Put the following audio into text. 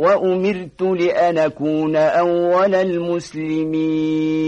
وأمرت لأن أكون أول المسلمين.